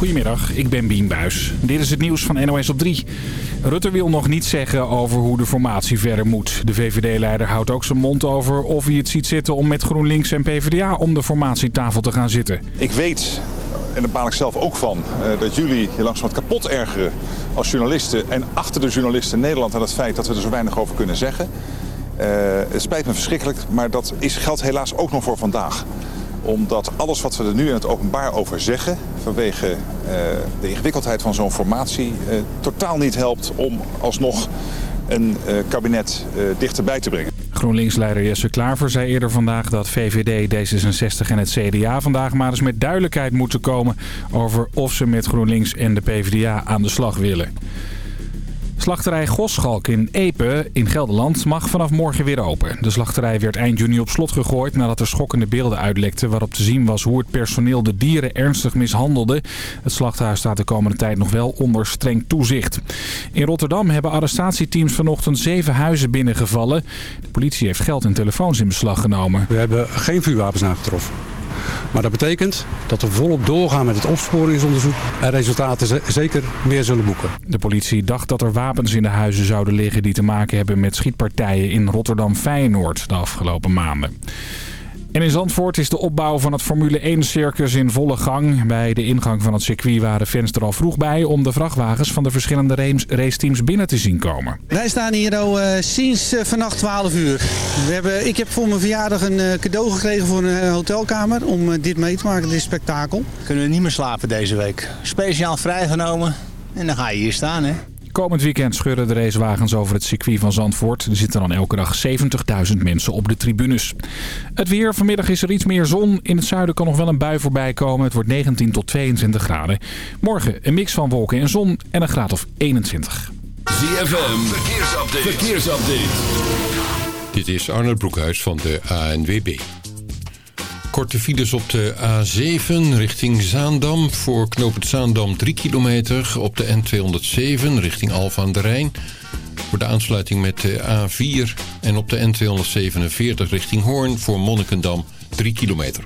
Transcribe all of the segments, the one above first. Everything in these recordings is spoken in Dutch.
Goedemiddag, ik ben Bien Buis. Dit is het nieuws van NOS op 3. Rutte wil nog niet zeggen over hoe de formatie verder moet. De VVD-leider houdt ook zijn mond over of hij het ziet zitten om met GroenLinks en PvdA om de formatietafel te gaan zitten. Ik weet, en daar baal ik zelf ook van, eh, dat jullie je langzaam kapot ergeren als journalisten. En achter de journalisten Nederland aan het feit dat we er zo weinig over kunnen zeggen. Uh, het spijt me verschrikkelijk, maar dat is, geldt helaas ook nog voor vandaag omdat alles wat we er nu in het openbaar over zeggen... vanwege uh, de ingewikkeldheid van zo'n formatie... Uh, totaal niet helpt om alsnog een uh, kabinet dichterbij te brengen. GroenLinks-leider Jesse Klaver zei eerder vandaag dat VVD, D66 en het CDA vandaag maar eens met duidelijkheid moeten komen... over of ze met GroenLinks en de PvdA aan de slag willen. Slachterij Goschalk in Epe in Gelderland mag vanaf morgen weer open. De slachterij werd eind juni op slot gegooid nadat er schokkende beelden uitlekten... waarop te zien was hoe het personeel de dieren ernstig mishandelde. Het slachthuis staat de komende tijd nog wel onder streng toezicht. In Rotterdam hebben arrestatieteams vanochtend zeven huizen binnengevallen. De politie heeft geld en telefoons in beslag genomen. We hebben geen vuurwapens aangetroffen. Maar dat betekent dat we volop doorgaan met het opsporingsonderzoek en resultaten zeker meer zullen boeken. De politie dacht dat er wapens in de huizen zouden liggen die te maken hebben met schietpartijen in Rotterdam-Feyenoord de afgelopen maanden. En in Zandvoort is de opbouw van het Formule 1-circus in volle gang. Bij de ingang van het circuit waren fans er al vroeg bij... om de vrachtwagens van de verschillende raceteams binnen te zien komen. Wij staan hier al uh, sinds uh, vannacht 12 uur. We hebben, ik heb voor mijn verjaardag een uh, cadeau gekregen voor een hotelkamer... om dit mee te maken, dit spektakel. Kunnen we niet meer slapen deze week. Speciaal vrijgenomen en dan ga je hier staan, hè. Komend weekend scheuren de racewagens over het circuit van Zandvoort. Er zitten dan elke dag 70.000 mensen op de tribunes. Het weer. Vanmiddag is er iets meer zon. In het zuiden kan nog wel een bui voorbij komen. Het wordt 19 tot 22 graden. Morgen een mix van wolken en zon en een graad of 21. ZFM. Verkeersupdate. Verkeersupdate. Dit is Arnold Broekhuis van de ANWB. Korte files op de A7 richting Zaandam. Voor knooppunt Zaandam 3 kilometer. Op de N207 richting Alphen aan de Rijn. Voor de aansluiting met de A4. En op de N247 richting Hoorn voor Monnikendam 3 kilometer.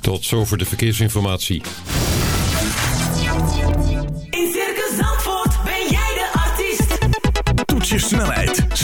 Tot zover de verkeersinformatie. In Circus Zandvoort ben jij de artiest. Toets je snelheid,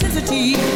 intensity.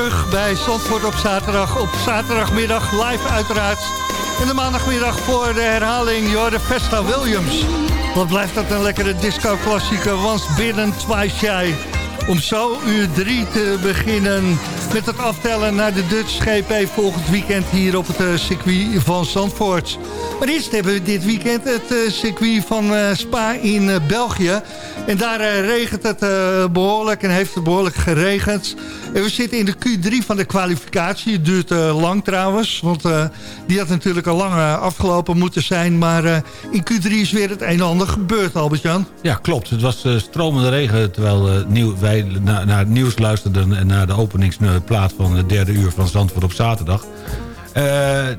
Terug bij Zandvoort op zaterdag. Op zaterdagmiddag live uiteraard. En de maandagmiddag voor de herhaling Jorde Vesta Williams. Wat blijft dat een lekkere disco-klassieker. Once binnen, twice shy. Om zo uur drie te beginnen met het aftellen naar de Dutch GP volgend weekend hier op het eh, circuit van Zandvoort. Maar eerst hebben we dit weekend het eh, circuit van eh, Spa in België. En daar regent het behoorlijk en heeft het behoorlijk geregend. En we zitten in de Q3 van de kwalificatie. Het duurt lang trouwens, want die had natuurlijk al lang afgelopen moeten zijn. Maar in Q3 is weer het een en ander gebeurd, Albert-Jan. Ja, klopt. Het was stromende regen terwijl wij na- naar het nieuws luisterden... en naar de openingsplaat van het derde uur van Zandvoort op zaterdag. Eh, eh,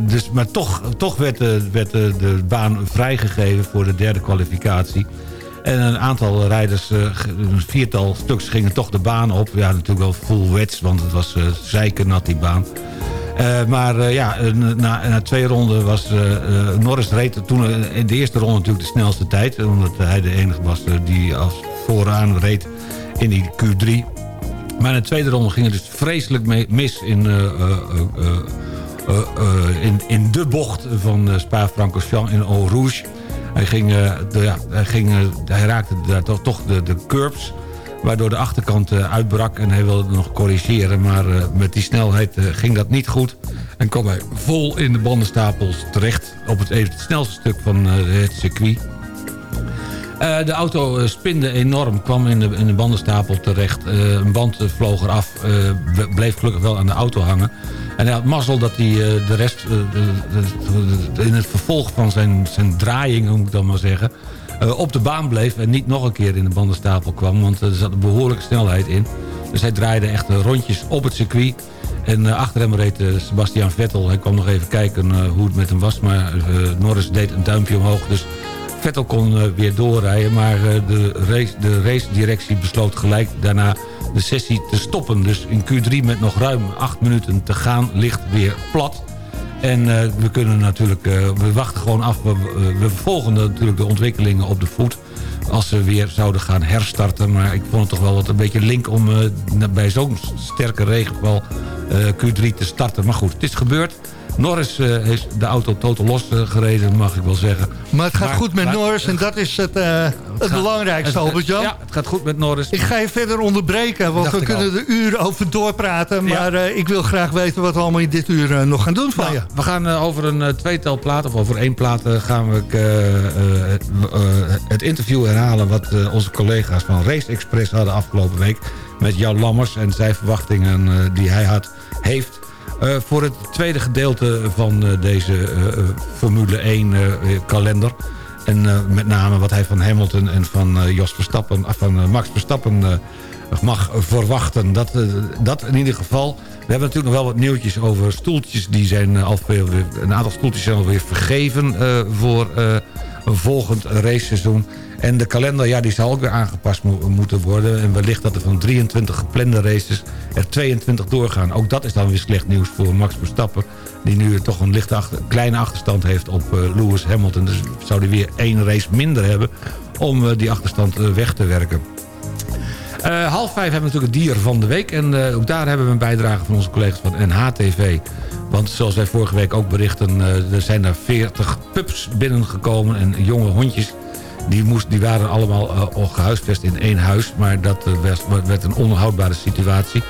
dus, maar toch, toch werd, de, werd de, baan vrijgegeven voor de derde kwalificatie. En een aantal rijders, eh, een viertal stuks, gingen toch de baan op. Ja, natuurlijk wel full wets, want het was zeikernat die baan. Maar ja, na, na, twee ronden was Norris reed toen in de eerste ronde natuurlijk de snelste tijd. Omdat hij de enige was die als vooraan reed in die Q3. Maar in de tweede ronde ging het dus vreselijk mis in, in, in de bocht van Spa-Francorchamps in Eau Rouge. Hij, ging, ja, hij, ging, hij raakte daar toch, de, de curbs waardoor de achterkant uitbrak en hij wilde nog corrigeren. Maar met die snelheid ging dat niet goed. En kwam hij vol in de bandenstapels terecht op het, even het snelste stuk van het circuit. De auto spinde enorm, kwam in de, in de bandenstapel terecht. een band vloog eraf, bleef gelukkig wel aan de auto hangen. En hij had mazzel dat hij de rest, in het vervolg van zijn, zijn draaiing, moet ik dan maar zeggen... Uh, op de baan bleef en niet nog een keer in de bandenstapel kwam. Want er zat een behoorlijke snelheid in. Dus hij draaide echt rondjes op het circuit. En uh, achter hem reed uh, Sebastian Vettel. Hij kwam nog even kijken hoe het met hem was. Maar Norris deed een duimpje omhoog. Dus Vettel kon weer doorrijden. Maar de, race, de race-directie besloot gelijk daarna de sessie te stoppen. Dus in Q3 met nog ruim acht minuten te gaan ligt weer plat. En uh, we kunnen natuurlijk, we wachten gewoon af. We, we volgen natuurlijk de ontwikkelingen op de voet. Als ze weer zouden gaan herstarten. Maar ik vond het toch wel wat een beetje link om bij zo'n sterke regenval Q3 te starten. Maar goed, het is gebeurd. Norris uh, heeft de auto totaal los gereden, mag ik wel zeggen. Maar het gaat maar, goed met maar, Norris en dat is het, uh, het, het belangrijkste, Albert-Jan. Ja, het gaat goed met Norris. Ik ga je verder onderbreken, want we kunnen er uren over doorpraten. Maar ja. ik wil graag weten wat we allemaal in dit uur nog gaan doen van nou, je. We gaan over een tweetal platen, of over één plaat, gaan we het interview herhalen... wat onze collega's van Race Express hadden afgelopen week... met Jan Lammers en zijn verwachtingen die hij had, heeft... Uh, voor het tweede gedeelte van uh, deze uh, Formule 1 kalender. En met name wat hij van Hamilton en van Jos Verstappen, van Max Verstappen mag verwachten. Dat, dat in ieder geval. We hebben natuurlijk nog wel wat nieuwtjes over stoeltjes. Die zijn een aantal stoeltjes zijn alweer vergeven voor een volgend raceseizoen. En de kalender, ja, die zal ook weer aangepast mo moeten worden. En wellicht dat er van 23 geplande races er 22 doorgaan. Ook dat is dan weer slecht nieuws voor Max Verstappen. Die nu toch een lichte achter, kleine achterstand heeft op uh, Lewis Hamilton. Dus zou hij weer één race minder hebben om uh, die achterstand uh, weg te werken. Half vijf hebben we natuurlijk het dier van de week. En ook daar hebben we een bijdrage van onze collega's van NHTV. Want zoals wij vorige week ook berichten... Er zijn er 40 pups binnengekomen en jonge hondjes... Die, moest, die waren allemaal uh, gehuisvest in één huis. Maar dat uh, werd, een onhoudbare situatie.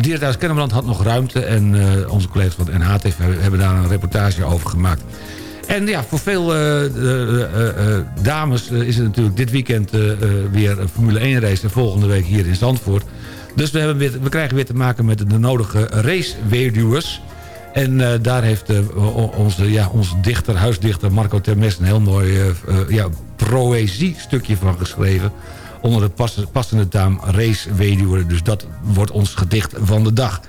Dierenthuis Kennemerland had nog ruimte. En uh, onze collega's van NHTV hebben daar een reportage over gemaakt. En ja, voor veel dames is het natuurlijk dit weekend weer een Formule 1 race. En volgende week hier in Zandvoort. Dus we, hebben we krijgen weer te maken met de nodige raceweerduwers. En daar heeft uh, onze, ja, onze dichter, huisdichter Marco Termes... een heel mooi ja, proëzie-stukje van geschreven... onder de pas, passende taam Race Weduwe. Dus dat wordt ons gedicht van de dag.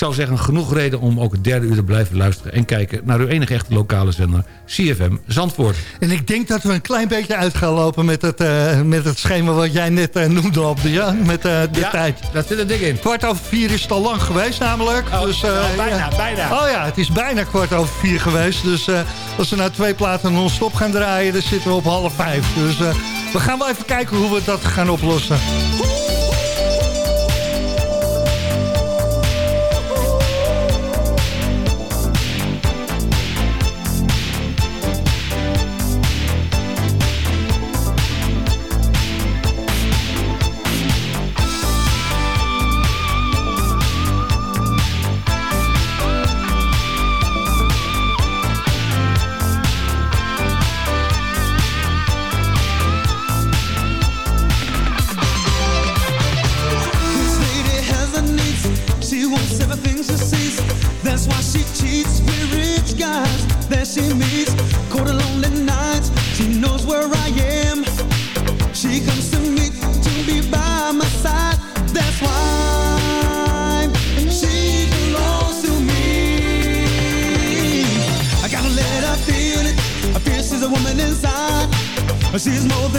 Ik zou zeggen, genoeg reden om ook het derde uur te blijven luisteren... en kijken naar uw enige echte lokale zender, CFM Zandvoort. En ik denk dat we een klein beetje uit gaan lopen met het, uh, met het schema wat jij net uh, noemde op de, ja, met uh, de ja, tijd. dat zit er dik in. Kwart over vier is het al lang geweest namelijk. Oh, dus, nou, bijna, ja. bijna. Oh ja, het is bijna kwart over vier geweest. Dus als we nou twee platen non-stop gaan draaien, dan zitten we op half vijf. Dus we gaan wel even kijken hoe we dat gaan oplossen.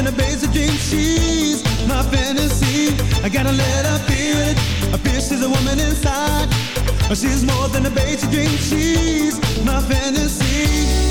Than a basic dream. She's my fantasy. I gotta let her feel it. I feel she's a woman inside. She's more than a basic dream. She's my fantasy.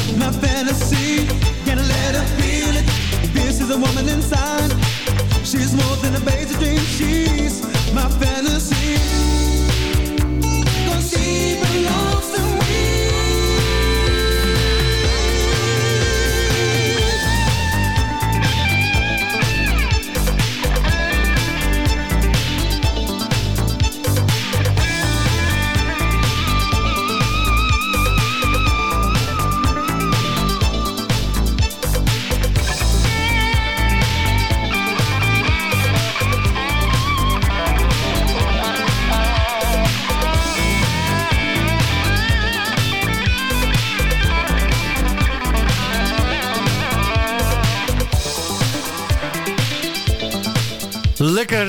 每次对不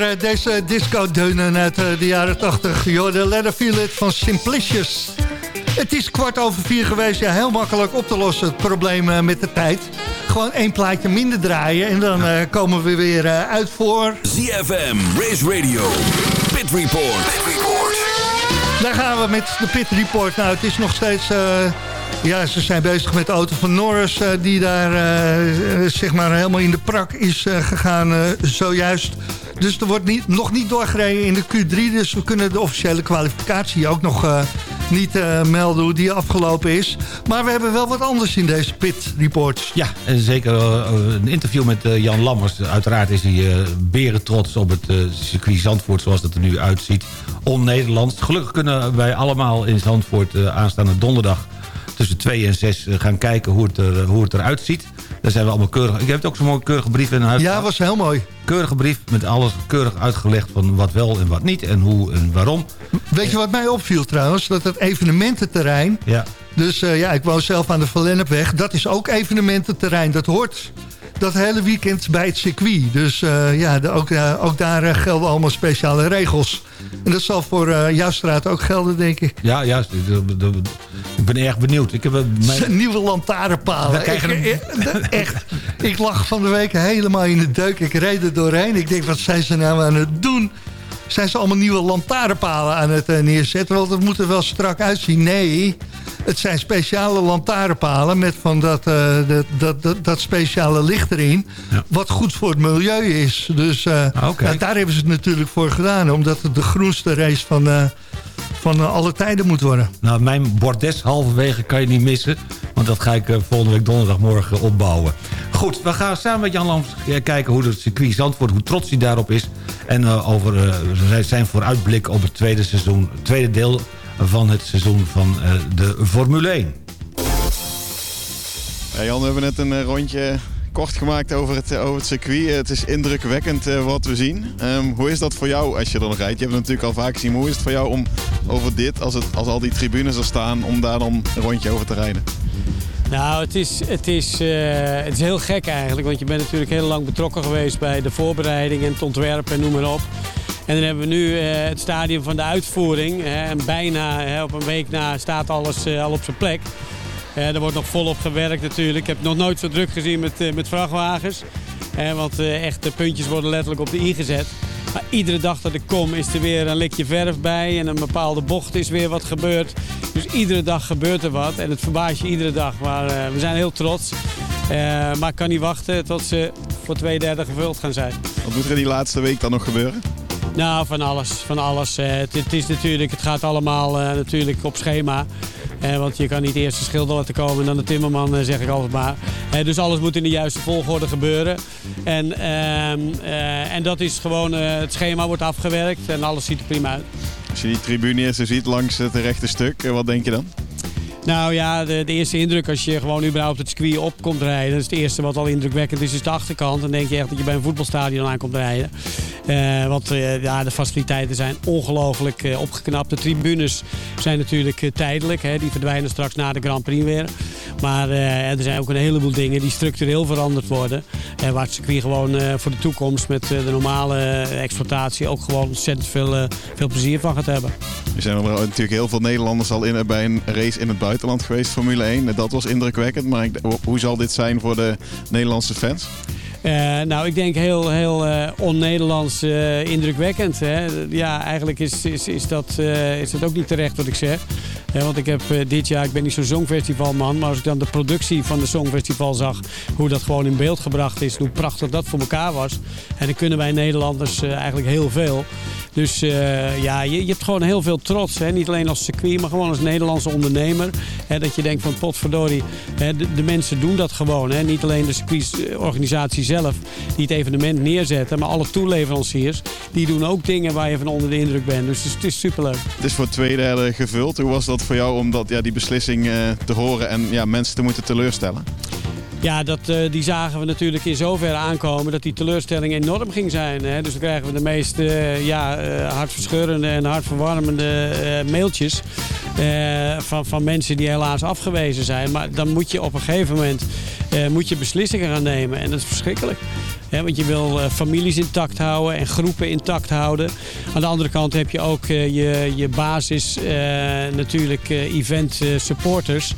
Eh, deze disco-deunen uit eh, de jaren 80. Joh, de Let Her Feel It van Simplicious. Het is kwart over vier geweest. Ja, heel makkelijk op te lossen, het probleem eh, met de tijd. Gewoon één plaatje minder draaien en dan komen we weer uit voor... ZFM, Race Radio, Pit Report. Daar gaan we met de Pit Report. Nou, het is nog steeds... ja, ze zijn bezig met de auto van Norris... die daar zeg maar helemaal in de prak is gegaan zojuist. Dus er wordt niet, nog niet doorgereden in de Q3. Dus we kunnen de officiële kwalificatie ook nog eh, niet eh, melden hoe die afgelopen is. Maar we hebben wel wat anders in deze Pit Report. Ja, en zeker eh, een interview met Jan Lammers. Uiteraard is hij beren trots op het circuit Zandvoort zoals het er nu uitziet. On-Nederlands. Gelukkig kunnen wij allemaal in Zandvoort aanstaande donderdag tussen 2 en 6 gaan kijken hoe het, er, hoe het eruit ziet. Daar zijn we allemaal keurig. Ik heb ook zo'n mooie keurige brief in huis. Ja, was heel mooi. Keurige brief met alles keurig uitgelegd van wat wel en wat niet en hoe en waarom. Weet je wat mij opviel trouwens? Dat het evenemententerrein... Ja. Dus eh, ja, ik woon zelf aan de Verlennepweg. Dat is ook evenemententerrein. Dat hoort dat hele weekend bij het circuit. Dus eh, ja, de- ook, eh, ook daar gelden allemaal speciale regels. En dat zal voor jouw straat ook gelden, denk ik. Ja, juist. De- de- de- Ik ben erg benieuwd. Ik heb een- mijn... Nieuwe lantaarnpalen. We krijgen Ik- ik- echt. Ik lag van de week helemaal in de deuk. Ik reed er doorheen. Ik denk, wat zijn ze nou aan het doen? Zijn ze allemaal nieuwe lantaarnpalen aan het eh, neerzetten? Want het moet er wel strak uitzien. Nee, het zijn speciale lantaarnpalen met van dat, eh, dat, dat, dat, speciale licht erin. Wat goed voor het milieu is. Dus eh, Oké. nou, daar hebben ze het natuurlijk voor gedaan. Omdat het de groenste race van, van eh, alle tijden moet worden. Nou, mijn bordes halverwege kan je niet missen. Want dat ga ik eh, volgende week donderdagmorgen opbouwen. Goed, we gaan samen met Jan Lams eh, kijken hoe het circuit Zandvoort, hoe trots hij daarop is. En eh, over eh, zijn vooruitblik op het tweede, seizoen, tweede deel van het seizoen van eh, de Formule 1. Ja, Jan, we hebben net een rondje kort gemaakt over het, over het circuit. Eh, Het is indrukwekkend eh, wat we zien. Ehm, hoe is dat voor jou als je er nog rijdt? Je hebt het natuurlijk al vaak gezien. Hoe is het voor jou om over dit als, het, als al die tribunes er staan om daar dan een rondje over te rijden? Nou, het is, het, is, eh, het is heel gek eigenlijk. Want je bent natuurlijk heel lang betrokken geweest bij de voorbereiding en het ontwerp en noem maar op. En dan hebben we nu eh, het stadium van de uitvoering. Hè, en bijna hè, op een week na staat alles eh, al op zijn plek. Eh, er wordt nog volop gewerkt natuurlijk. Ik heb nog nooit zo druk gezien met, eh, met vrachtwagens. Eh, want echt, de puntjes worden letterlijk op de i gezet. Maar iedere dag dat ik kom is er weer een likje verf bij. En een bepaalde bocht is weer wat gebeurd. Dus iedere dag gebeurt er wat. En het verbaast je iedere dag. Maar we zijn heel trots. Maar ik kan niet wachten tot ze voor twee derde gevuld gaan zijn. Wat moet er in die laatste week dan nog gebeuren? Nou, van alles. Van alles. Het, het is natuurlijk, het gaat allemaal natuurlijk op schema. Eh, want je kan niet eerst de schilder laten komen en dan de timmerman, eh, zeg ik altijd maar. Eh, dus alles moet in de juiste volgorde gebeuren. En, ehm, eh, en dat is gewoon, het schema wordt afgewerkt en alles ziet er prima uit. Als je die tribune eerst ziet langs het rechte stuk, wat denk je dan? Nou ja, de, de eerste indruk als je gewoon überhaupt het circuit op komt rijden. Dat is het eerste wat al indrukwekkend is, is de achterkant. Dan denk je echt dat je bij een voetbalstadion aan komt rijden. Eh, want eh, ja, de faciliteiten zijn ongelooflijk eh, opgeknapt. De tribunes zijn natuurlijk tijdelijk. Hè. Die verdwijnen straks na de Grand Prix weer. Maar eh, er zijn ook een heleboel dingen die structureel veranderd worden. Eh, waar het circuit gewoon eh, voor de toekomst met eh, de normale exploitatie ook gewoon ontzettend veel, veel plezier van gaat hebben. Er zijn natuurlijk heel veel Nederlanders al in, bij een race in het buitenland geweest, Formule 1. Dat was indrukwekkend, maar hoe zal dit zijn voor de Nederlandse fans? Eh, nou, ik denk heel, heel eh, on-Nederlands eh, indrukwekkend. Hè? Ja, eigenlijk is, is, is, dat, is dat ook niet terecht wat ik zeg. Hè, want ik heb dit jaar, ik ben niet zo'n songfestivalman, maar als ik dan de productie van de songfestival zag, hoe dat gewoon in beeld gebracht is, hoe prachtig dat voor elkaar was. En dan kunnen wij Nederlanders eigenlijk heel veel. Dus eh, ja, je, je hebt gewoon heel veel trots. Hè? Niet alleen als circuit, maar gewoon als Nederlandse ondernemer. Hè? Dat je denkt van potverdorie, hè? De, mensen doen dat gewoon. Hè? Niet alleen de circuitorganisatie zelf die het evenement neerzetten. Maar alle toeleveranciers, die doen ook dingen waar je van onder de indruk bent. Dus het is, het is superleuk. Het is voor twee derde gevuld. Hoe was dat voor jou om dat, ja, die beslissing eh, te horen en ja, mensen te moeten teleurstellen? Ja, dat, eh, die zagen we natuurlijk in zoverre aankomen dat die teleurstelling enorm ging zijn. Hè? Dus dan krijgen we de meest eh, ja, eh, hartverscheurende en hartverwarmende mailtjes van, van mensen die helaas afgewezen zijn. Maar dan moet je op een gegeven moment moet je beslissingen gaan nemen en dat is verschrikkelijk. Hè, want je wil eh, families intact houden en groepen intact houden. Aan de andere kant heb je ook eh, je, je basis eh, natuurlijk event supporters.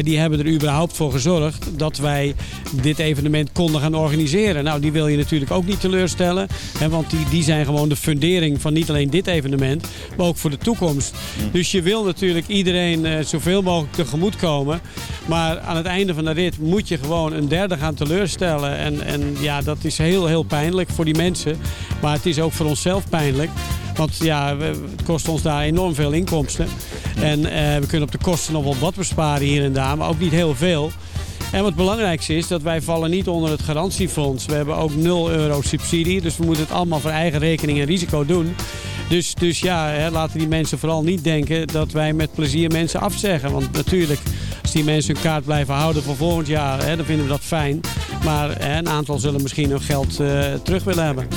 Die hebben er überhaupt voor gezorgd dat wij dit evenement konden gaan organiseren. Nou, die wil je natuurlijk ook niet teleurstellen. Hè, want die, die zijn gewoon de fundering van niet alleen dit evenement, maar ook voor de toekomst. Dus je wil natuurlijk iedereen zoveel mogelijk tegemoet komen. Maar aan het einde van de rit moet je gewoon een derde gaan teleurstellen. En, en ja, dat is heel, heel pijnlijk voor die mensen. Maar het is ook voor onszelf pijnlijk. Want ja, het kost ons daar enorm veel inkomsten. En eh, we kunnen op de kosten nog wel wat besparen hier en daar, maar ook niet heel veel. En wat het belangrijkste is, dat wij vallen niet onder het garantiefonds. We hebben ook 0 euro subsidie, dus we moeten het allemaal voor eigen rekening en risico doen. Dus, dus ja, hè, laten die mensen vooral niet denken dat wij met plezier mensen afzeggen. Want natuurlijk, als die mensen hun kaart blijven houden voor volgend jaar, hè, dan vinden we dat fijn. Maar hè, een aantal zullen misschien hun geld eh, terug willen hebben.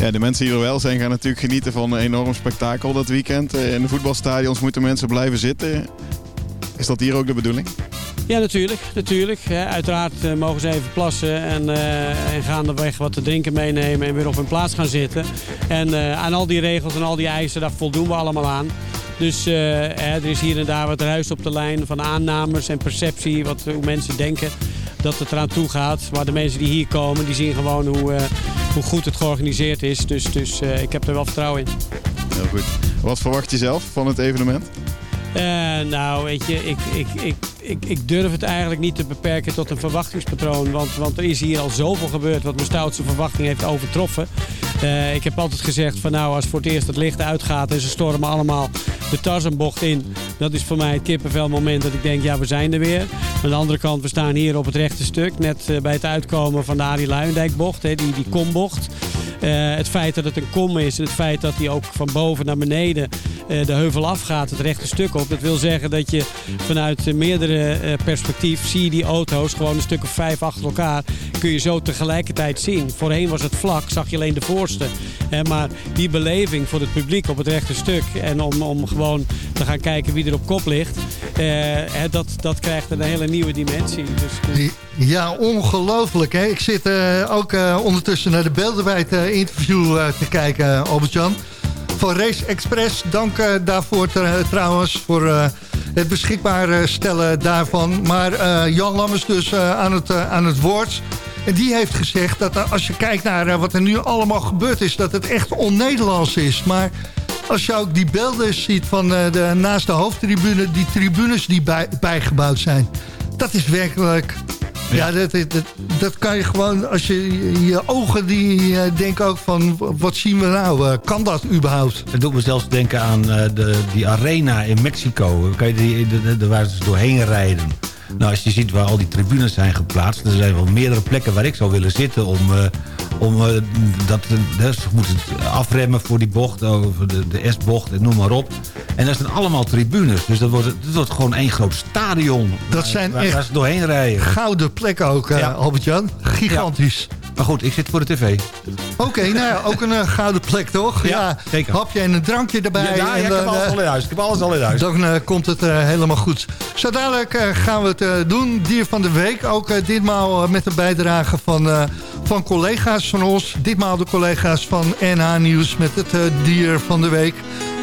Ja, de mensen die er wel zijn gaan natuurlijk genieten van een enorm spektakel dat weekend. Eh, In de voetbalstadions moeten mensen blijven zitten. Is dat hier ook de bedoeling? Ja, natuurlijk. natuurlijk. Uiteraard eh, mogen ze even plassen en, eh, en gaandeweg wat te drinken meenemen en weer op hun plaats gaan zitten. En eh, aan al die regels en al die eisen, daar voldoen we allemaal aan. Dus er is hier en daar wat ruis op de lijn van aannames en perceptie, wat, hoe mensen denken dat het eraan toe gaat. Maar de mensen die hier komen, die zien gewoon hoe, hoe goed het georganiseerd is. Dus, dus ik heb er wel vertrouwen in. Heel goed. Wat verwacht je zelf van het evenement? Eh, nou, weet je, ik, ik, ik, ik, durf het eigenlijk niet te beperken tot een verwachtingspatroon. Want, want er is hier al zoveel gebeurd wat mijn stoutste verwachting heeft overtroffen. Eh, ik heb altijd gezegd van nou, als voor het eerst het licht uitgaat en ze stormen allemaal de Tarzanbocht in. Dat is voor mij het kippenvelmoment dat ik denk, ja, we zijn er weer. Aan de andere kant, we staan hier op het rechte stuk. Net eh, bij het uitkomen van de Arie Luijendijkbocht, die, die kombocht. Eh, het feit dat het een kom is, het feit dat hij ook van boven naar beneden eh, de heuvel afgaat, het rechte stuk op. Dat wil zeggen dat je vanuit meerdere eh, perspectief zie je die auto's gewoon een stuk of vijf achter elkaar. Kun je zo tegelijkertijd zien. Voorheen was het vlak, zag je alleen de voorste. Maar die beleving voor het publiek op het rechte stuk en om, om gewoon te gaan kijken wie er op kop ligt, dat, dat krijgt een hele nieuwe dimensie. Dus, Ja, ongelooflijk. Hè? Ik zit ook ondertussen naar de Beeldenwijd eh, interview eh, te kijken, Albert-Jan. Van Race Express, dank eh, daarvoor trouwens voor eh, het beschikbaar eh, stellen daarvan. Maar eh, Jan Lammers dus eh, aan, het, eh, aan het woord. En die heeft gezegd dat eh, als je kijkt naar eh, wat er nu allemaal gebeurd is... dat het echt on-Nederlands is. Maar als je ook die beelden ziet van eh, de, naast de hoofdtribune... die tribunes die bij, bijgebouwd zijn... dat is werkelijk... Ja, dat, dat, kan je gewoon, als je je ogen die eh, denken ook van, wat zien we nou? Eh, kan dat überhaupt? Het doet me zelfs denken aan eh, de, die arena in Mexico. Kan je die, de, de, de, waar ze doorheen rijden. Nou, als je ziet waar al die tribunes zijn geplaatst... er zijn wel meerdere plekken waar ik zou willen zitten... om, eh, om eh, dat, dus moeten afremmen voor die bocht, over de, de S-bocht en noem maar op. En dat zijn allemaal tribunes. Dus dat wordt, dat wordt gewoon één groot stadion. Dat zijn waar, echt waar ze doorheen rijden. Gouden plekken ook, Ja. Albert-Jan. Gigantisch. Maar goed, ik zit voor de tv. Oké, nou ja, ook een gouden plek, toch? Ja, zeker. Hapje en een drankje erbij. Ja, ja, en ik heb alles al in huis. Ik heb alles al in huis. Dan komt het helemaal goed. Zo dadelijk gaan we het eh, doen. Dier van de week. Ook eh, ditmaal eh, met een bijdrage van, van collega's van ons. Ditmaal de collega's van NH Nieuws met het dier van de week.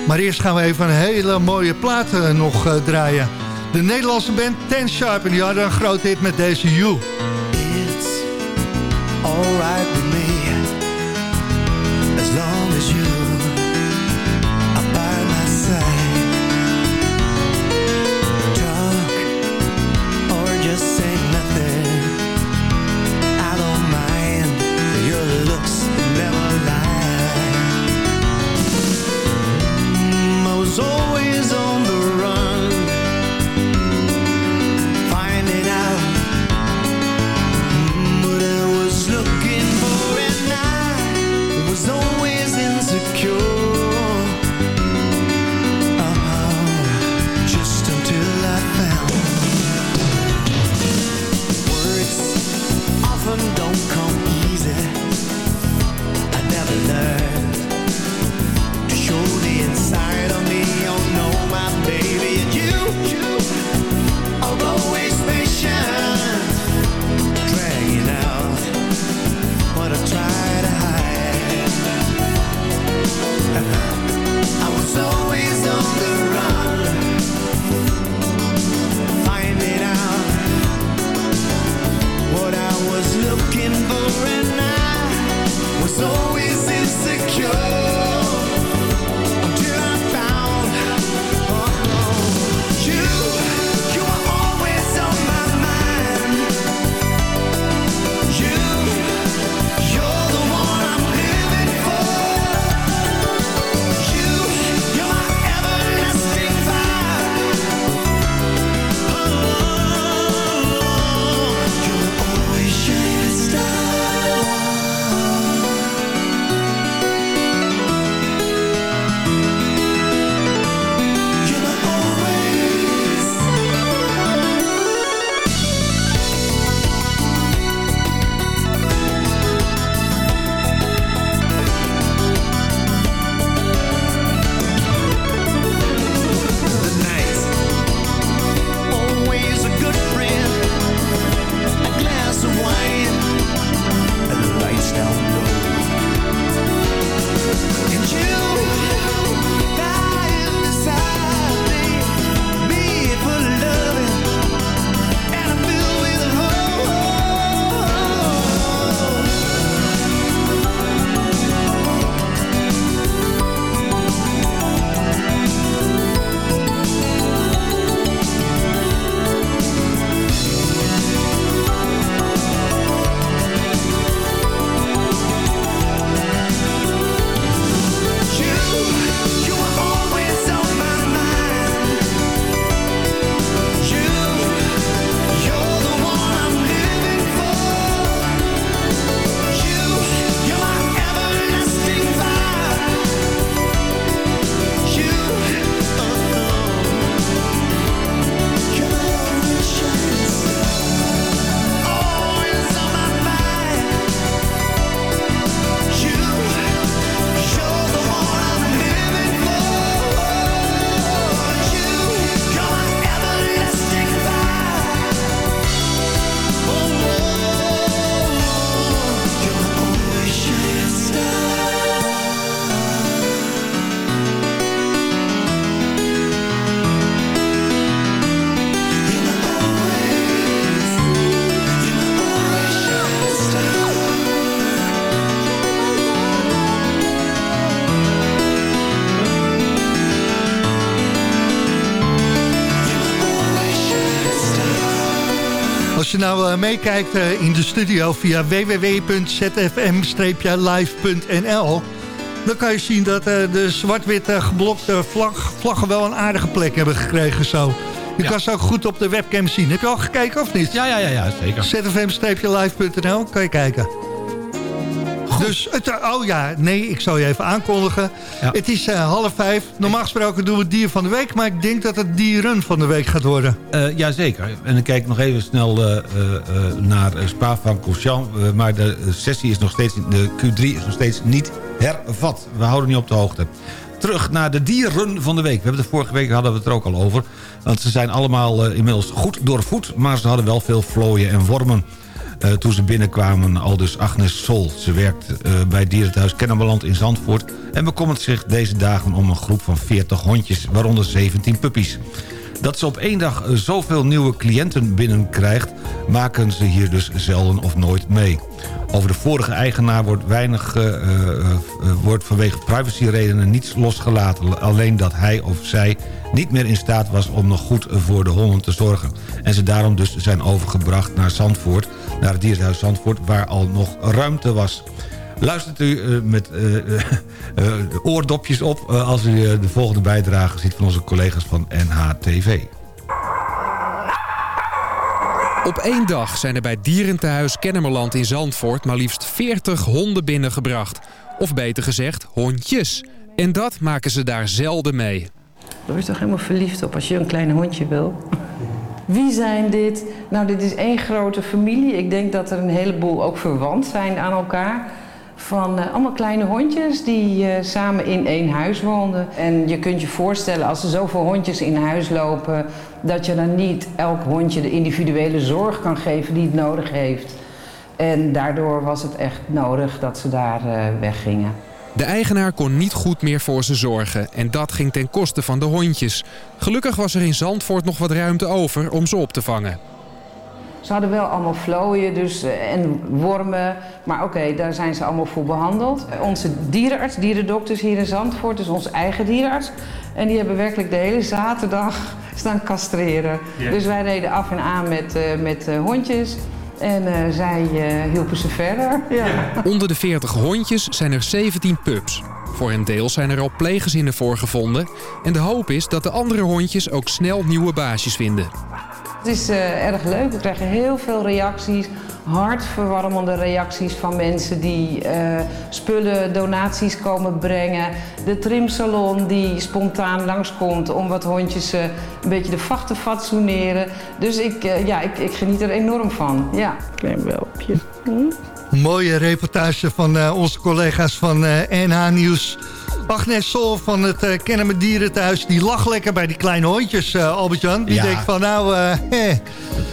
Maar eerst gaan we even een hele mooie plaat nog draaien. De Nederlandse band Ten Sharp. En die hadden een groot hit met deze You. alright eh, meekijkt eh, in de studio via www.zfm-live.nl... dan kan je zien dat eh, de zwart-wit eh, geblokte vlag, vlaggen wel een aardige plek hebben gekregen zo. Je kan ze ook goed op de webcam zien. Heb je al gekeken of niet? Ja, ja, ja, ja zeker. zfm-live.nl, kan je kijken. Dus, het, oh ja, nee, ik zal je even aankondigen. Het is eh, half vijf. Normaal gesproken doen we het dier van de week... maar ik denk dat het dieren van de week gaat worden. Eh Jazeker. En dan kijk ik nog even snel eh, eh, eh, naar eh, Spa-Francorchamps. Eh, maar de sessie is nog steeds... De Q3 is nog steeds niet hervat. We houden niet op de hoogte. Terug naar de dieren van de week. We hebben de vorige week hadden we het er ook al over. Want ze zijn allemaal eh, inmiddels goed doorvoed... maar ze hadden wel veel vlooien en wormen. Eh, toen ze binnenkwamen, al dus Agnes Sol. Ze werkt eh, bij Dierenthuis Kennemerland in Zandvoort... en bekommert zich deze dagen om een groep van 40 hondjes... waaronder 17 puppies. Dat ze op één dag zoveel nieuwe cliënten binnenkrijgt... maken ze hier dus zelden of nooit mee. Over de vorige eigenaar wordt, weinig, eh, eh, wordt vanwege privacyredenen niets losgelaten. Alleen dat hij of zij niet meer in staat was om nog goed voor de honden te zorgen. En ze daarom dus zijn overgebracht naar Zandvoort, naar het dierhuis Zandvoort... waar al nog ruimte was. Luistert u eh, met eh, eh, oordopjes op eh, als u de volgende bijdrage ziet van onze collega's van NHTV. Op één dag zijn er bij Dierentehuis Kennemerland in Zandvoort maar liefst 40 honden binnengebracht. Of beter gezegd, hondjes. En dat maken ze daar zelden mee. Daar word je toch helemaal verliefd op als je een klein hondje wil. Wie zijn dit? Nou, dit is één grote familie. Ik denk dat er een heleboel ook verwant zijn aan elkaar. Van eh, allemaal kleine hondjes die eh, samen in één huis woonden. En je kunt je voorstellen, als er zoveel hondjes in huis lopen... dat je dan niet elk hondje de individuele zorg kan geven die het nodig heeft. En daardoor was het echt nodig dat ze daar eh, weggingen. De eigenaar kon niet goed meer voor ze zorgen en dat ging ten koste van de hondjes. Gelukkig was er in Zandvoort nog wat ruimte over om ze op te vangen. Ze hadden wel allemaal vlooien dus, eh, en wormen, maar oké, daar zijn ze allemaal voor behandeld. Eh, Onze dierenarts, dierendokters hier in Zandvoort, dus onze eigen dierenarts. En die hebben werkelijk de hele zaterdag staan castreren. Dus wij reden af en aan met, eh, met eh, hondjes en eh, zij eh, hielpen ze verder. Ja. Onder de 40 hondjes zijn er 17 pups. Voor een deel zijn er al pleeggezinnen voor gevonden. En de hoop is dat de andere hondjes ook snel nieuwe baasjes vinden. Het is eh, erg leuk. We krijgen heel veel reacties, hartverwarmende reacties van mensen die eh, spullen, donaties komen brengen. De trimsalon die spontaan langskomt om wat hondjes eh, een beetje de vacht te fatsoeneren. Dus ik, eh, ja, ik, ik geniet er enorm van. Ja, klein welpje. Mooie reportage van eh, onze collega's van eh, NH Nieuws. Agnes Sol van het uh, Kennemer Dierenthuis... die lacht lekker bij die kleine hondjes, eh, Albert-Jan. Die Ja. denkt van, nou, eh, eh,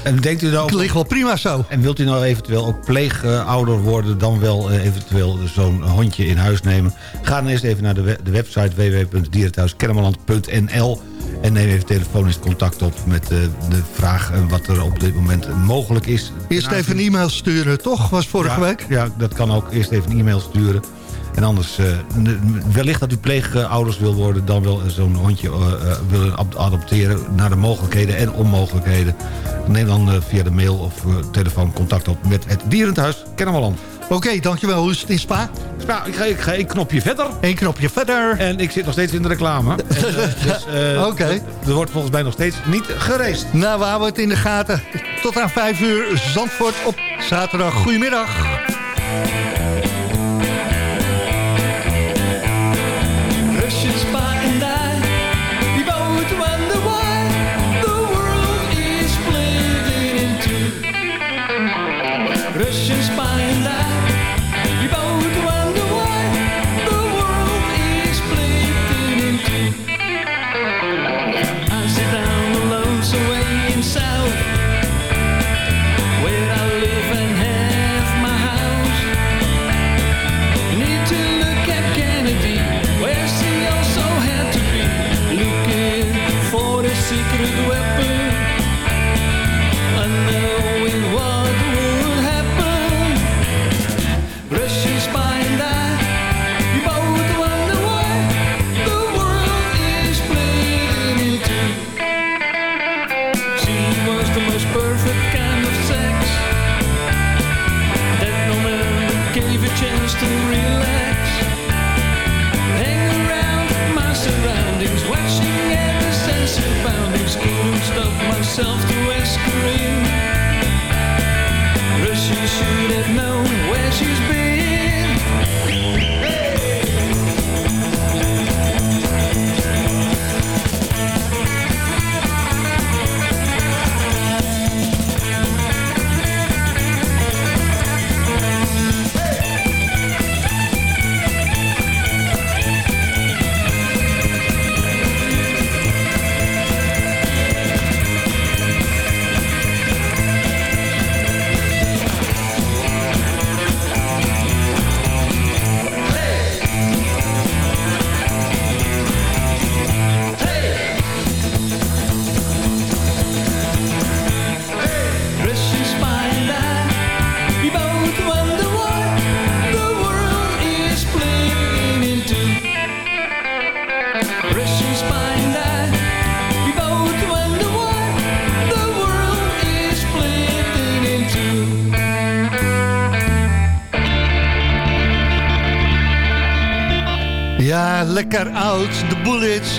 En denkt u nou het ligt wel prima zo. En wilt u nou eventueel ook pleegouder worden... dan wel eventueel zo'n hondje in huis nemen? Ga dan eerst even naar de, we- de website www.dierenthuiskennemerland.nl en neem even telefonisch contact op met eh, de vraag wat er op dit moment mogelijk is. Eerst even een e-mail sturen, toch? Was vorige Ja, week? Ja, dat kan ook. Eerst even een e-mail sturen. En anders, eh, wellicht dat u pleegouders wil worden... dan wel zo'n hondje eh, eh, willen ad- adopteren... naar de mogelijkheden en onmogelijkheden. Neem dan via de mail of telefoon contact op met het Dierenthuis Kennemerland. Oké, dankjewel. Hoe is het in Spa? Spa, ik ga, ik ga één knopje verder. Eén knopje verder. En ik zit nog steeds in de reclame. En, dus, Oké. Er wordt volgens mij nog steeds niet gereisd. Nou, we houden het in de gaten. Tot aan 5 uur Zandvoort op zaterdag. Goedemiddag.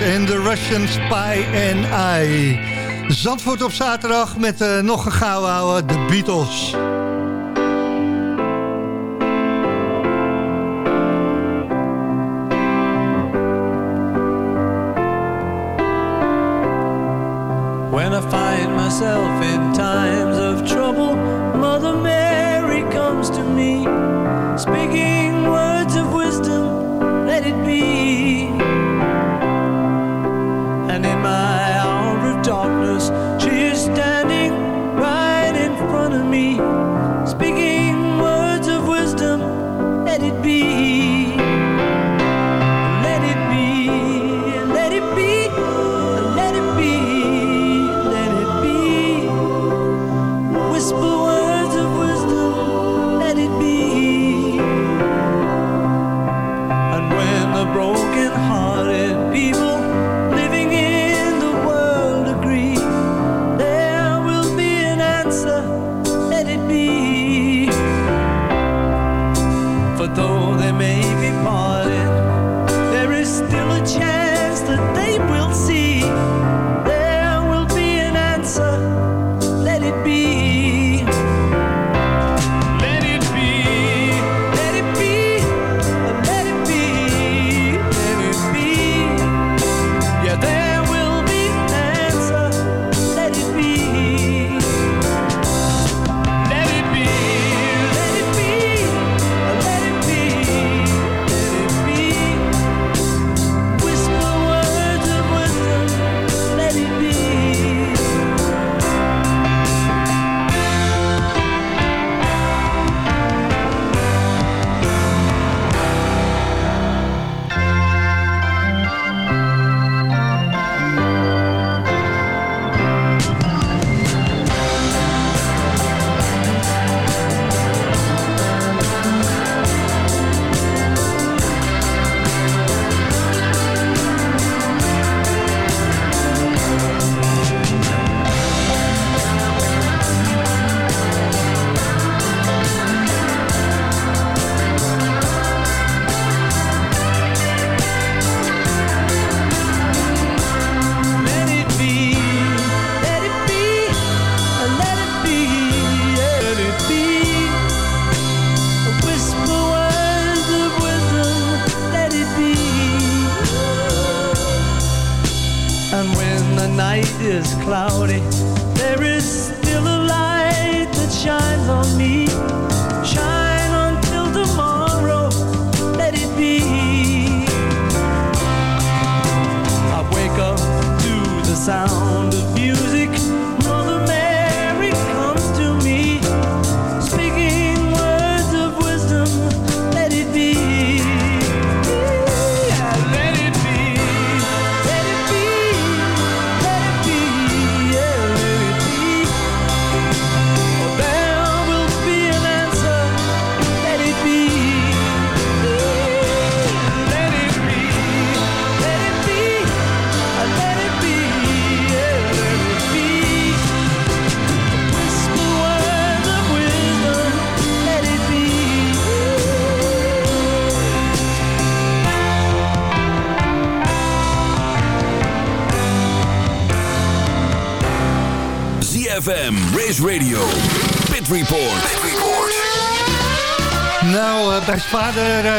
En de Russian Spy and I. Zandvoort op zaterdag met uh, nog een gouden de Beatles. When I find myself in times of trouble, Mother Mary comes to me, speaking words of wisdom, let it be.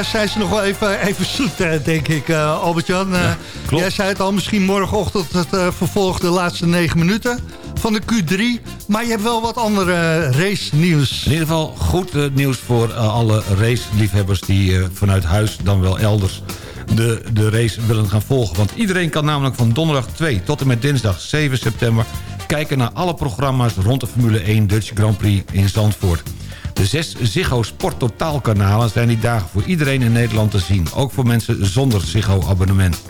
Zijn eh, zijn ze nog wel even, even zoet, denk ik, eh, Albert-Jan. Eh, jij zei het al, misschien morgenochtend het vervolg de laatste negen minuten van de Q3. Maar je hebt wel wat andere race nieuws. In ieder geval goed nieuws voor alle raceliefhebbers die eh, vanuit huis dan wel elders de, de race willen gaan volgen. Want iedereen kan namelijk van donderdag 2 tot en met dinsdag 7 september... kijken naar alle programma's rond de Formule 1 Dutch Grand Prix in Zandvoort. De zes Ziggo Sport Totaal kanalen zijn die dagen voor iedereen in Nederland te zien. Ook voor mensen zonder Ziggo abonnement.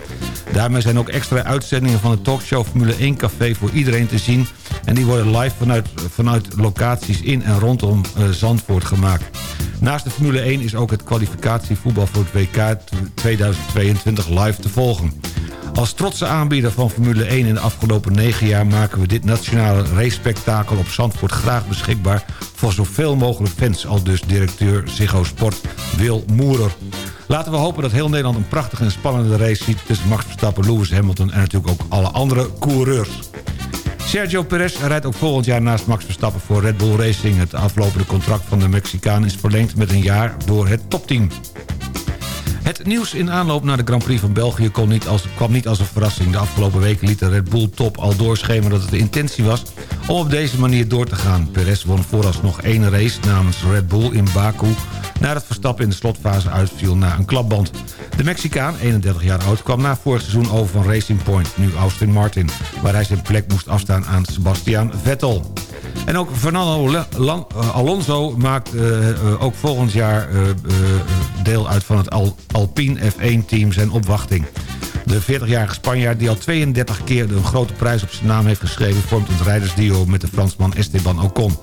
Daarmee zijn ook extra uitzendingen van de talkshow Formule 1 Café voor iedereen te zien. En die worden live vanuit, vanuit locaties in en rondom eh, Zandvoort gemaakt. Naast de Formule 1 is ook het kwalificatievoetbal voor het WK 2022 live te volgen. Als trotse aanbieder van Formule 1 in de afgelopen negen jaar... maken we dit nationale race-spektakel op Zandvoort graag beschikbaar... voor zoveel mogelijk fans, al dus directeur Ziggo Sport Wil Moerer. Laten we hopen dat heel Nederland een prachtige en spannende race ziet... tussen Max Verstappen, Lewis Hamilton en natuurlijk ook alle andere coureurs. Sergio Perez rijdt ook volgend jaar naast Max Verstappen voor Red Bull Racing. Het aflopende contract van de Mexicaan is verlengd met een jaar door het topteam. Het nieuws in aanloop naar de Grand Prix van België kwam niet, als, kwam niet als een verrassing. De afgelopen weken liet de Red Bull top al doorschemeren dat het de intentie was om op deze manier door te gaan. Perez won vooralsnog één race namens Red Bull in Baku... nadat Verstappen in de slotfase uitviel na een klapband. De Mexicaan, 31 jaar oud, kwam na vorig seizoen over van Racing Point... nu Austin Martin, waar hij zijn plek moest afstaan aan Sebastian Vettel. En ook Fernando eh, Alonso maakt eh, eh, ook volgend jaar deel uit van het Al- Alpine F1-team zijn opwachting. De 40-jarige Spanjaard die al 32 keer een grote prijs op zijn naam heeft geschreven... vormt een rijdersduo met de Fransman Esteban Ocon.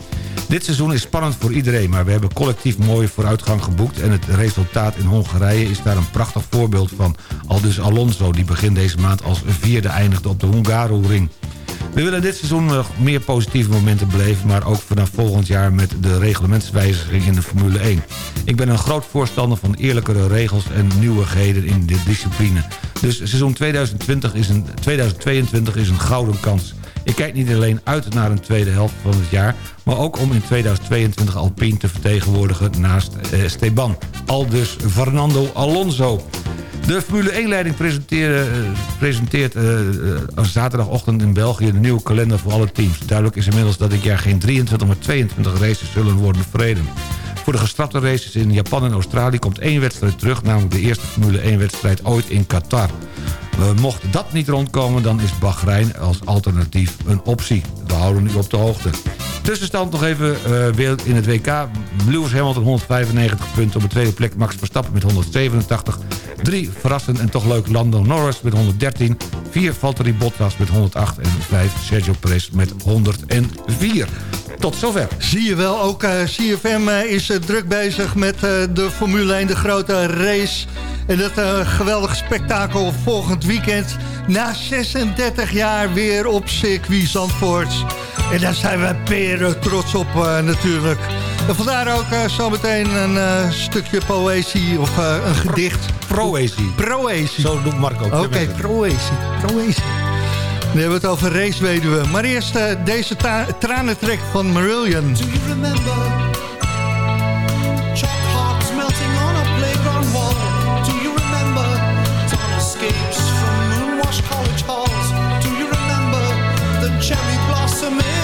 Dit seizoen is spannend voor iedereen, maar we hebben collectief mooie vooruitgang geboekt... en het resultaat in Hongarije is daar een prachtig voorbeeld van. Al dus Alonso, die begin deze maand als vierde eindigde op de Hungaroring. We willen dit seizoen nog meer positieve momenten beleven... maar ook vanaf volgend jaar met de reglementswijziging in de Formule 1. Ik ben een groot voorstander van eerlijkere regels en nieuwigheden in de discipline. Dus seizoen 2020 is een, 2022 is een gouden kans. Ik kijk niet alleen uit naar een tweede helft van het jaar... maar ook om in 2022 Alpine te vertegenwoordigen naast eh, Esteban. Al dus Fernando Alonso. De Formule 1-leiding presenteert, presenteert eh, eh, zaterdagochtend in België... de nieuwe kalender voor alle teams. Duidelijk is inmiddels dat dit jaar geen 23, maar 22 races zullen worden verreden. Voor de gestrapte races in Japan en Australië komt één wedstrijd terug... namelijk de eerste Formule 1-wedstrijd ooit in Qatar. Mocht dat niet rondkomen, dan is Bahrein als alternatief een optie. We houden u op de hoogte. Tussenstand nog even in het WK. Lewis Hamilton 195 punten. Op de tweede plek Max Verstappen met 187. Drie verrassend en toch leuk Lando Norris met 113. Vier Valtteri Bottas met 108. En vijf Sergio Perez met 104. Tot zover. Zie je wel, ook eh, CFM eh, is eh, druk bezig met eh, de Formule 1, de grote race. En dat eh, geweldige spektakel volgend weekend. Na 36 jaar weer op circuit Zandvoort. En daar zijn we peren trots op eh, natuurlijk. En vandaar ook eh, zometeen een eh, stukje poëzie of eh, een gedicht. Proëzie. Proëzie. Zo noemt Marco. Oké, proëzie. Proëzie. Hebben we het over raceweduwe. Maar eerst eh, deze tranentrek van Marillion. Do you remember chalk hearts melting on a playground wall? Do you remember dawn escapes from moonwashed college halls? Do you remember the cherry blossom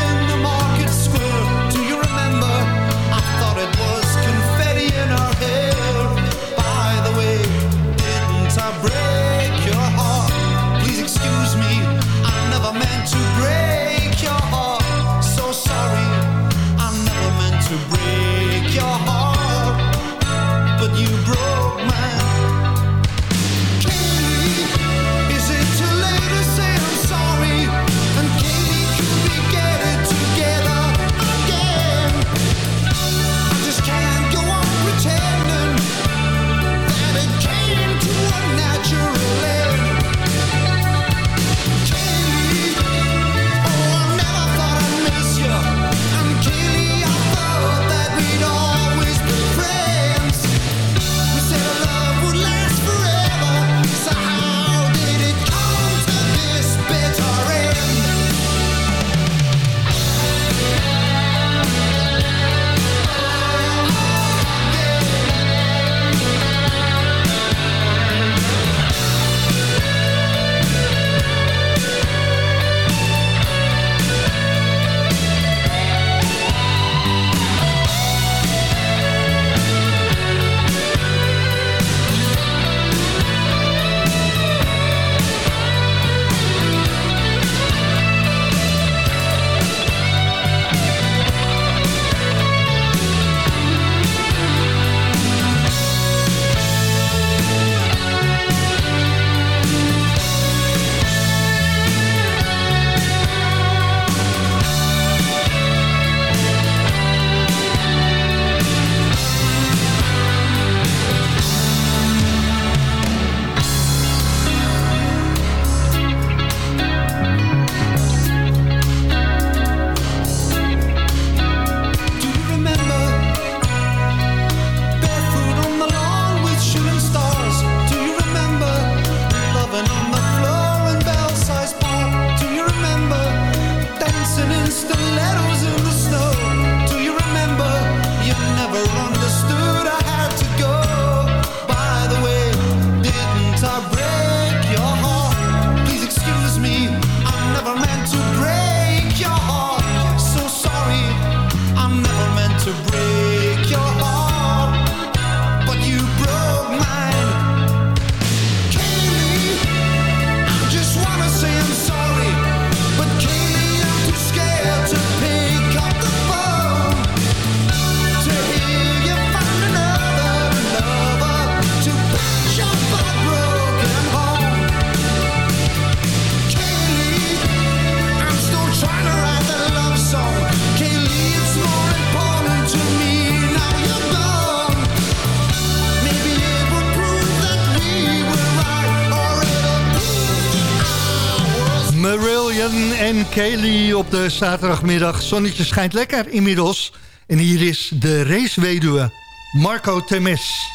Kelly op de zaterdagmiddag. Zonnetje schijnt lekker inmiddels. En hier is de raceweduwe Marco Temes.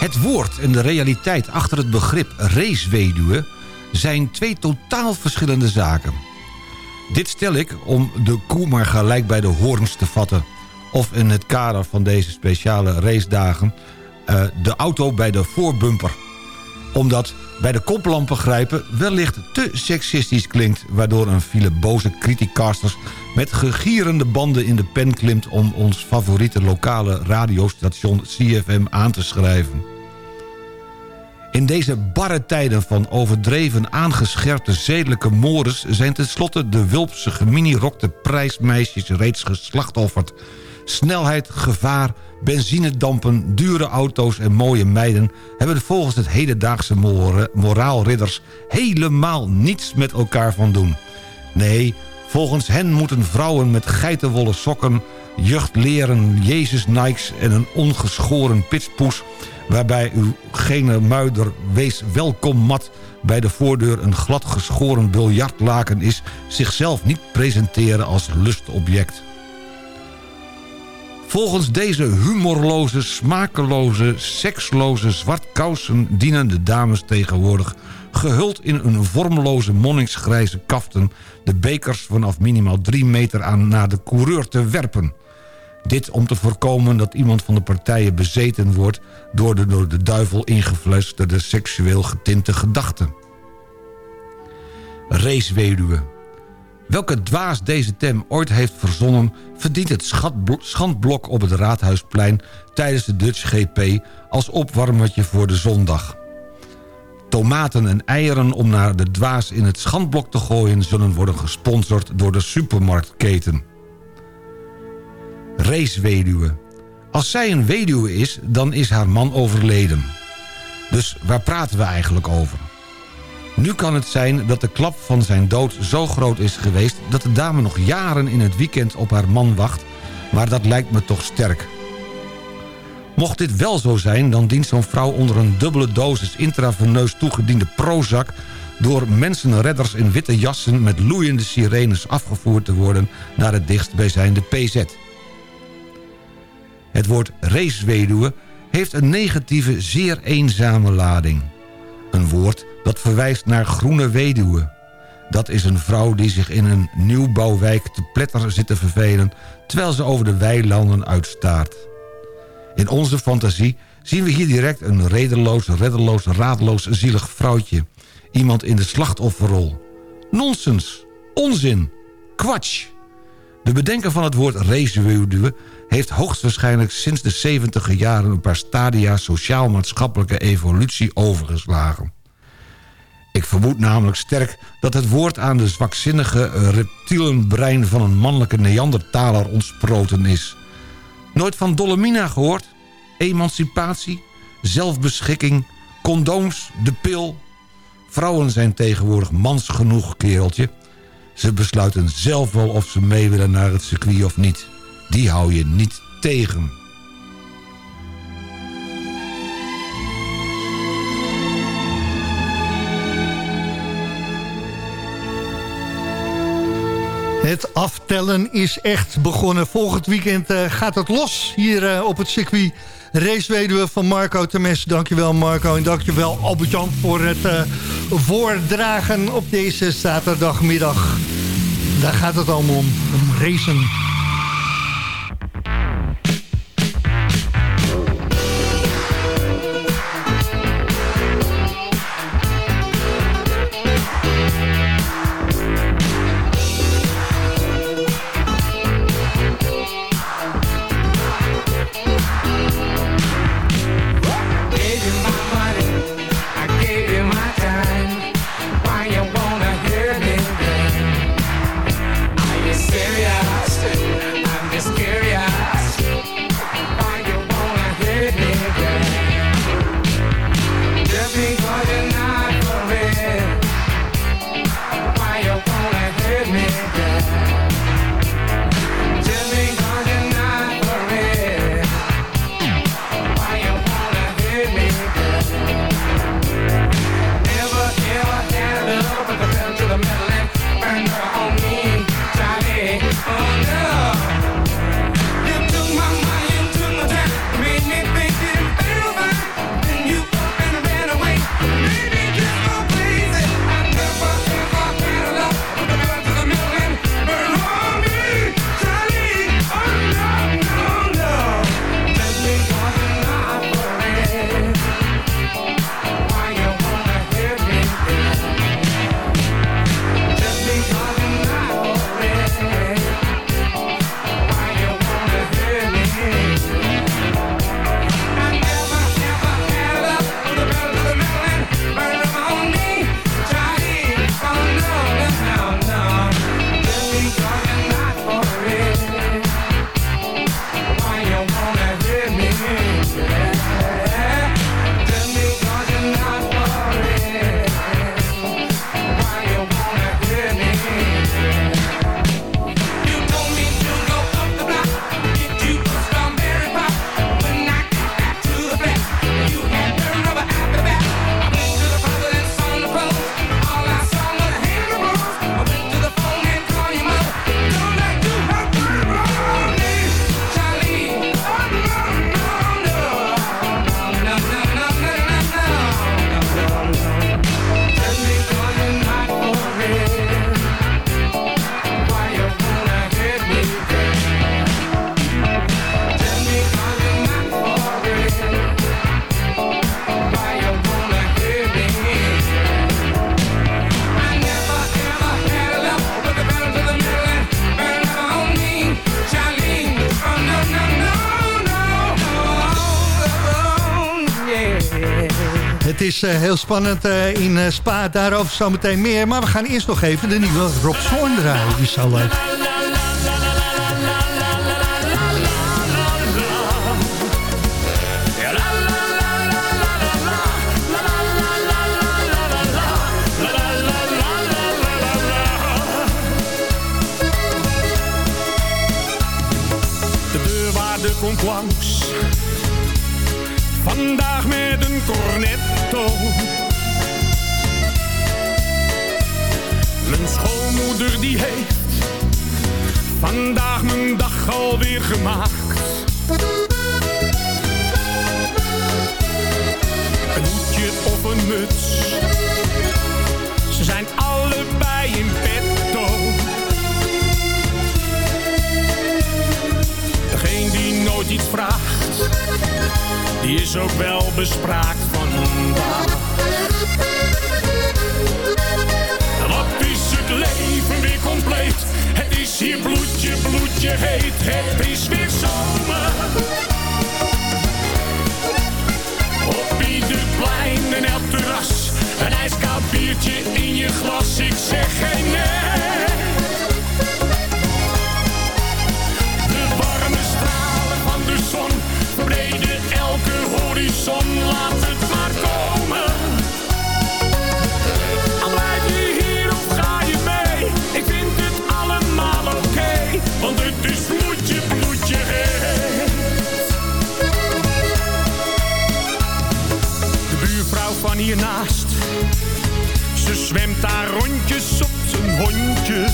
Het woord en de realiteit achter het begrip raceweduwe... zijn twee totaal verschillende zaken. Dit stel ik om de koe maar gelijk bij de hoorns te vatten... of in het kader van deze speciale racedagen... eh, de auto bij de voorbumper. Omdat bij de koplampen grijpen wellicht te seksistisch klinkt... waardoor een file boze criticasters met gegierende banden in de pen klimt... om ons favoriete lokale radiostation CFM aan te schrijven. In deze barre tijden van overdreven aangescherpte zedelijke mores... zijn tenslotte de wulpsige minirokte prijsmeisjes reeds geslachtofferd. Snelheid, gevaar, benzinedampen, dure auto's en mooie meiden... hebben volgens het hedendaagse mora- moraalridders helemaal niets met elkaar van doen. Nee, volgens hen moeten vrouwen met geitenwolle sokken... juchtleren Jezus Nikes en een ongeschoren pitspoes waarbij uw gene muider wees welkom mat bij de voordeur een glad geschoren biljartlaken is... zichzelf niet presenteren als lustobject. Volgens deze humorloze, smakeloze, seksloze zwartkousen... dienen de dames tegenwoordig gehuld in een vormloze monniksgrijze kaften... de bekers vanaf minimaal drie meter aan naar de coureur te werpen... Dit om te voorkomen dat iemand van de partijen bezeten wordt... door de door de duivel ingefluisterde seksueel getinte gedachten. Raceweduwe. Welke dwaas deze term ooit heeft verzonnen... verdient het schandblok op het Raadhuisplein... tijdens de Dutch GP als opwarmertje voor de zondag. Tomaten en eieren om naar de dwaas in het schandblok te gooien... zullen worden gesponsord door de supermarktketen raceweduwe. Als zij een weduwe is, dan is haar man overleden. Dus waar praten we eigenlijk over? Nu kan het zijn dat de klap van zijn dood zo groot is geweest... dat de dame nog jaren in het weekend op haar man wacht... maar dat lijkt me toch sterk. Mocht dit wel zo zijn, dan dient zo'n vrouw onder een dubbele dosis... intraveneus toegediende Prozac... door mensenredders in witte jassen met loeiende sirenes afgevoerd te worden... naar het dichtstbijzijnde PZ. Het woord raceweduwe heeft een negatieve, zeer eenzame lading. Een woord dat verwijst naar groene weduwe. Dat is een vrouw die zich in een nieuwbouwwijk te pletter zit te vervelen... terwijl ze over de weilanden uitstaart. In onze fantasie zien we hier direct een redeloos, reddeloos, raadloos, zielig vrouwtje. Iemand in de slachtofferrol. Nonsens, onzin, kwatsch. De bedenker van het woord raceweduwe heeft hoogstwaarschijnlijk sinds de 70 jaren... een paar stadia sociaal-maatschappelijke evolutie overgeslagen. Ik vermoed namelijk sterk dat het woord aan de zwakzinnige eh, reptielenbrein... van een mannelijke Neandertaler ontsproten is. Nooit van Dolomina gehoord? Emancipatie, zelfbeschikking, condooms, de pil. Vrouwen zijn tegenwoordig mans genoeg, kereltje. Ze besluiten zelf wel of ze mee willen naar het circuit of niet. Die hou je niet tegen. Het aftellen is echt begonnen. Volgend weekend eh, gaat het los hier eh, op het circuit. Raceweduwe van Marco Temes. Dankjewel Marco en dankjewel Albert-Jan voor het eh, voordragen op deze zaterdagmiddag. Daar gaat het allemaal om, om racen. Eh, heel spannend eh, in eh, Spa, daarover zometeen meer. Maar we gaan eerst nog even de nieuwe Rob Zorn draaien. Die is leuk. De deurwaarde komt langs. Vandaag met een Mijn schoonmoeder die heeft vandaag mijn dag alweer gemaakt. Een hoedje of een muts. Ze zijn allebei in petto. Degene die nooit iets vraagt, die is ook wel bespraakt. Wat is het leven weer compleet? Het is hier bloedje, bloedje heet. Het is weer zomer. Op ieder plein en elk terras. Een ijskoud in je glas. Daar rondjes op zijn hondjes.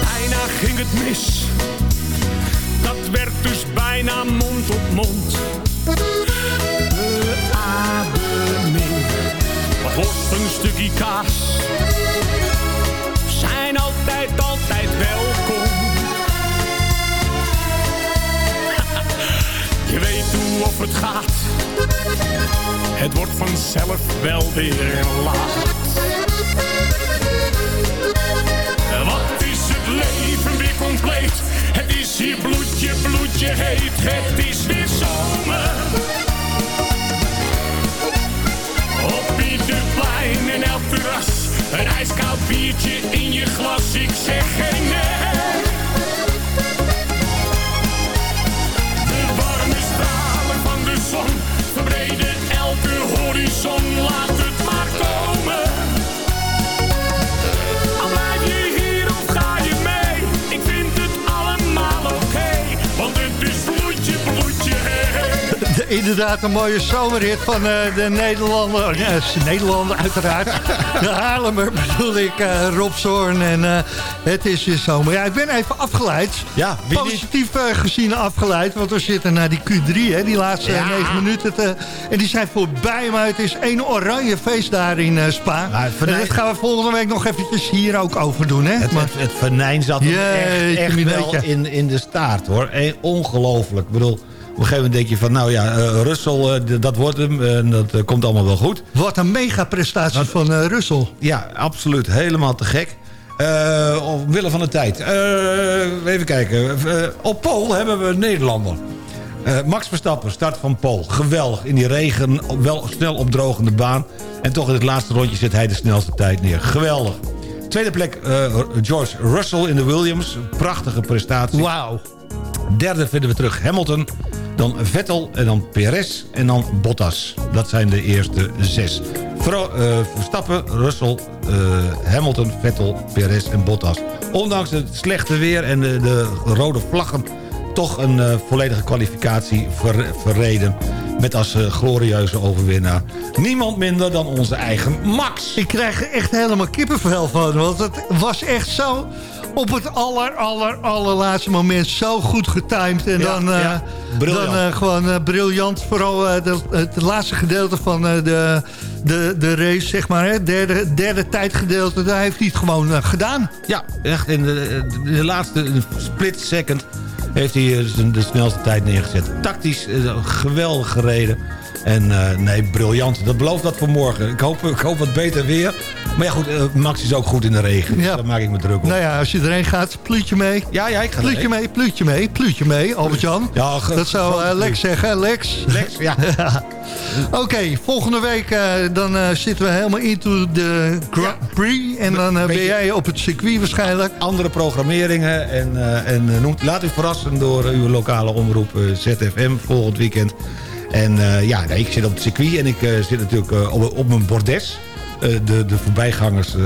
Bijna ging het mis, dat werd dus bijna mond op mond. Beademing, wat worst een stukje kaas. Zijn altijd, altijd welkom. Hoe of het gaat. Het wordt vanzelf wel weer laat. Wat is het leven weer compleet? Het is hier bloedje, bloedje heet. Het is weer zomer. Op ieder plein en elk terras. Een ijskoud biertje in je glas. Ik zeg geen inderdaad een mooie zomerhit van eh, de Nederlander. Nederlander uiteraard. De Haarlemmer bedoel ik, eh, Rob Zorn. En eh, het is weer zomer. Ja, ik ben even afgeleid. Ja? Positief gezien afgeleid. Want we zitten naar die Q3, hè, die laatste Ja. negen minuten. Te, en die zijn voorbij. Maar het is één oranje feest daar in Spa. en venijn- dat gaan we volgende week nog eventjes hier ook over doen. Hè? Het, Maar- het, het venijn zat echt, echt wel in, in de staart, hoor. Ongelooflijk. Ik bedoel, een gegeven moment denk je van... nou ja, eh Russell, eh, dat wordt hem. En dat eh, komt allemaal wel goed. Wat een mega prestatie van eh Russell. Ja, absoluut. Helemaal te gek. Eh omwille van de tijd. Eh, even kijken. Eh, op Pool hebben we een Nederlander. Eh, Max Verstappen, start van Pool. Geweldig. In die regen, wel snel opdrogende baan. En toch in het laatste rondje zet hij de snelste tijd neer. Geweldig. Tweede plek eh, George Russell in de Williams. Prachtige prestatie. Wauw. Derde vinden we terug Hamilton. Dan Vettel en dan Perez en dan Bottas. Dat zijn de eerste zes. Eh, Verstappen, Russell, eh, Hamilton, Vettel, Perez en Bottas. Ondanks het slechte weer en de, de rode vlaggen... toch een eh, volledige kwalificatie ver- verreden. Met als eh, glorieuze overwinnaar... niemand minder dan onze eigen Max. Ik krijg er echt helemaal kippenvel van. Want het was echt zo op het aller, aller, allerlaatste moment zo goed getimed. En Ja, dan, eh, ja. Dan gewoon briljant. Vooral de- het laatste gedeelte van de, de, de race, zeg maar. Het derde, derde tijdgedeelte, daar heeft hij het gewoon gedaan. Ja, echt in de, in de laatste split second heeft hij eh, de snelste tijd neergezet. Tactisch eh, geweldig gereden. En eh, nee, briljant. Dat belooft dat voor morgen. Ik hoop, ik hoop wat beter weer. Maar ja goed, eh, Max is ook goed in de regen. Dus daar maak ik me druk op. Nou ja, als je erheen gaat, pluutje mee. Ja, ja, ik ga Pluutje mee, pluutje mee, pluutje mee, Albert-Jan. Ja, dat zou eh, Lex zeggen, Lex. Lex, ja. Oké, volgende week eh, dan zitten we helemaal into de Grand Prix. En dan ben jij op het circuit waarschijnlijk. Andere programmeringen. En, en noemt, laat u verrassen door uw lokale omroep ZFM volgend weekend. En ja, nee, ik zit op het circuit en ik zit natuurlijk op, op mijn bordes. Eh, de, de voorbijgangers eh,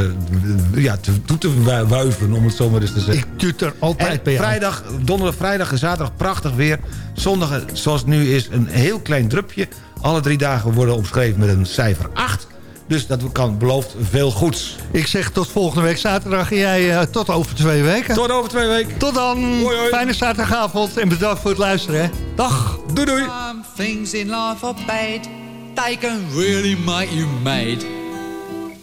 ja, te, toe te wu- wuiven, om het zo maar eens te zeggen. Ik er altijd En bij vrijdag, donderdag, vrijdag en zaterdag prachtig weer. Zondag, zoals het nu is, een heel klein drupje. Alle drie dagen worden omschreven met een cijfer 8. Dus dat kan, belooft veel goeds. Ik zeg tot volgende week zaterdag en jij eh, tot over twee weken. Tot over twee weken. Tot dan. Fijne zaterdagavond en bedankt voor het luisteren. Hè. Dag. Doei doei. Some things in life are bad. They can really make you mad.